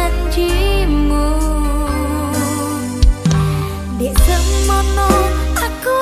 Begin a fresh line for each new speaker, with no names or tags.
janjimu. Dek semono aku